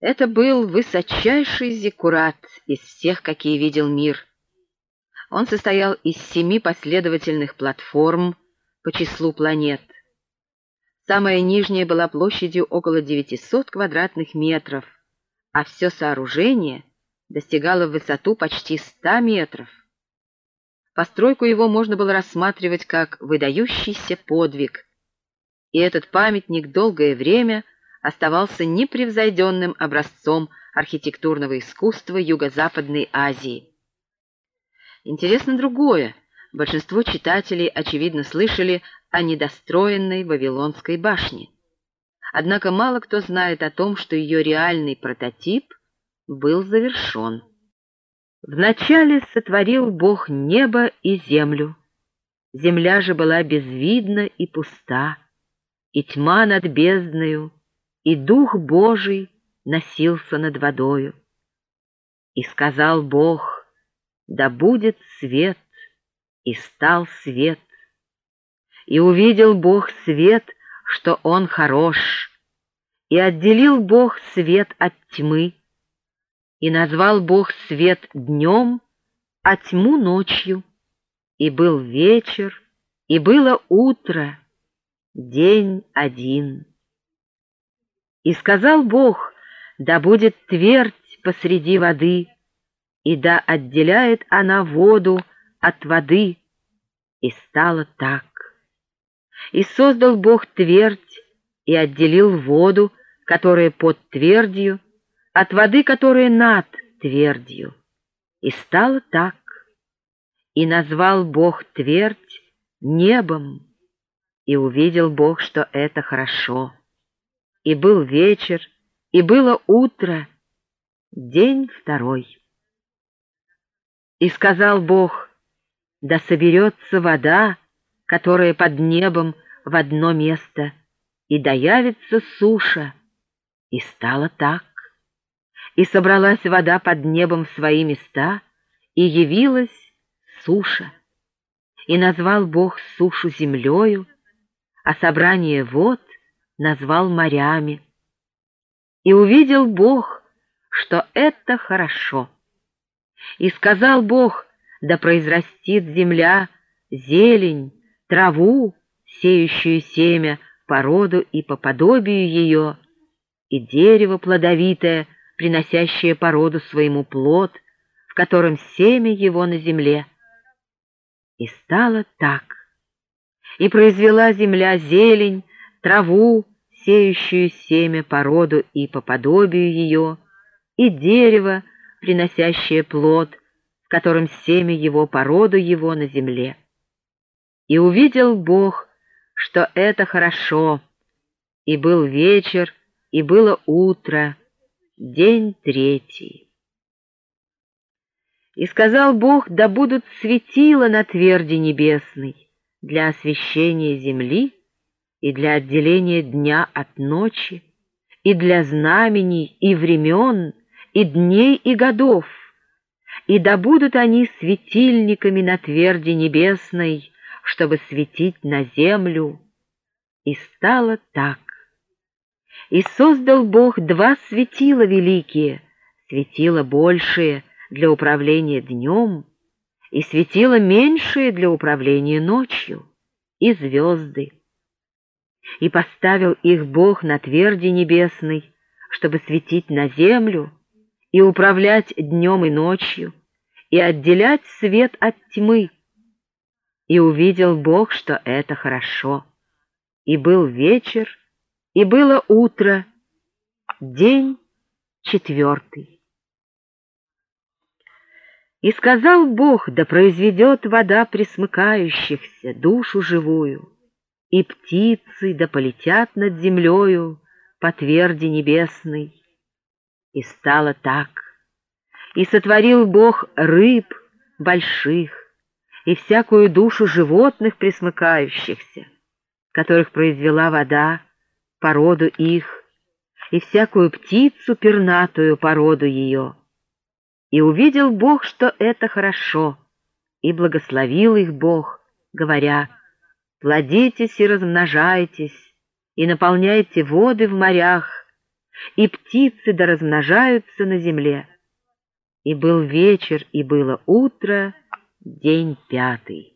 Это был высочайший зиккурат из всех, какие видел мир. Он состоял из семи последовательных платформ по числу планет. Самая нижняя была площадью около 900 квадратных метров, а все сооружение достигало в высоту почти 100 метров. Постройку его можно было рассматривать как выдающийся подвиг, и этот памятник долгое время оставался непревзойденным образцом архитектурного искусства Юго-Западной Азии. Интересно другое. Большинство читателей, очевидно, слышали о недостроенной Вавилонской башне. Однако мало кто знает о том, что ее реальный прототип был завершен. Вначале сотворил Бог небо и землю. Земля же была безвидна и пуста, и тьма над бездною, и Дух Божий носился над водою. И сказал Бог, да будет свет, и стал свет. И увидел Бог свет, что он хорош, и отделил Бог свет от тьмы, и назвал Бог свет днем, а тьму ночью. И был вечер, и было утро, день один. И сказал Бог, да будет твердь посреди воды, и да отделяет она воду от воды, и стало так. И создал Бог твердь, и отделил воду, которая под твердью, от воды, которая над твердью, и стало так. И назвал Бог твердь небом, и увидел Бог, что это хорошо. И был вечер, и было утро, день второй. И сказал Бог, да соберется вода, которая под небом в одно место, и доявится суша. И стало так. И собралась вода под небом в свои места, и явилась суша. И назвал Бог сушу землею, а собрание вод назвал морями. И увидел Бог, что это хорошо. И сказал Бог, да произрастит земля зелень, траву, сеющую семя по роду и по подобию ее, и дерево плодовитое, приносящее по роду своему плод, в котором семя его на земле. И стало так. И произвела земля зелень, траву, сеющую семя по роду и по подобию ее, и дерево, приносящее плод, в котором семя его породу его на земле. И увидел Бог, что это хорошо, и был вечер, и было утро, день третий. И сказал Бог, да будут светила на тверди небесной для освещения земли и для отделения дня от ночи, и для знамений и времен, и дней, и годов, и да будут они светильниками на тверди небесной, чтобы светить на землю. И стало так. И создал Бог два светила великие, светила большие для управления днем, и светила меньшие для управления ночью, и звезды. И поставил их Бог на тверди небесной, чтобы светить на землю, и управлять днем и ночью, и отделять свет от тьмы. И увидел Бог, что это хорошо. И был вечер, и было утро, день четвертый. И сказал Бог, да произведет вода присмыкающихся, душу живую, и птицы да полетят над землею по тверди небесной, и стало так. И сотворил Бог рыб больших и всякую душу животных присмыкающихся, которых произвела вода, породу их, и всякую птицу пернатую породу ее. И увидел Бог, что это хорошо, и благословил их Бог, говоря, «Плодитесь и размножайтесь, и наполняйте воды в морях, и птицы да размножаются на земле. И был вечер, и было утро, день пятый.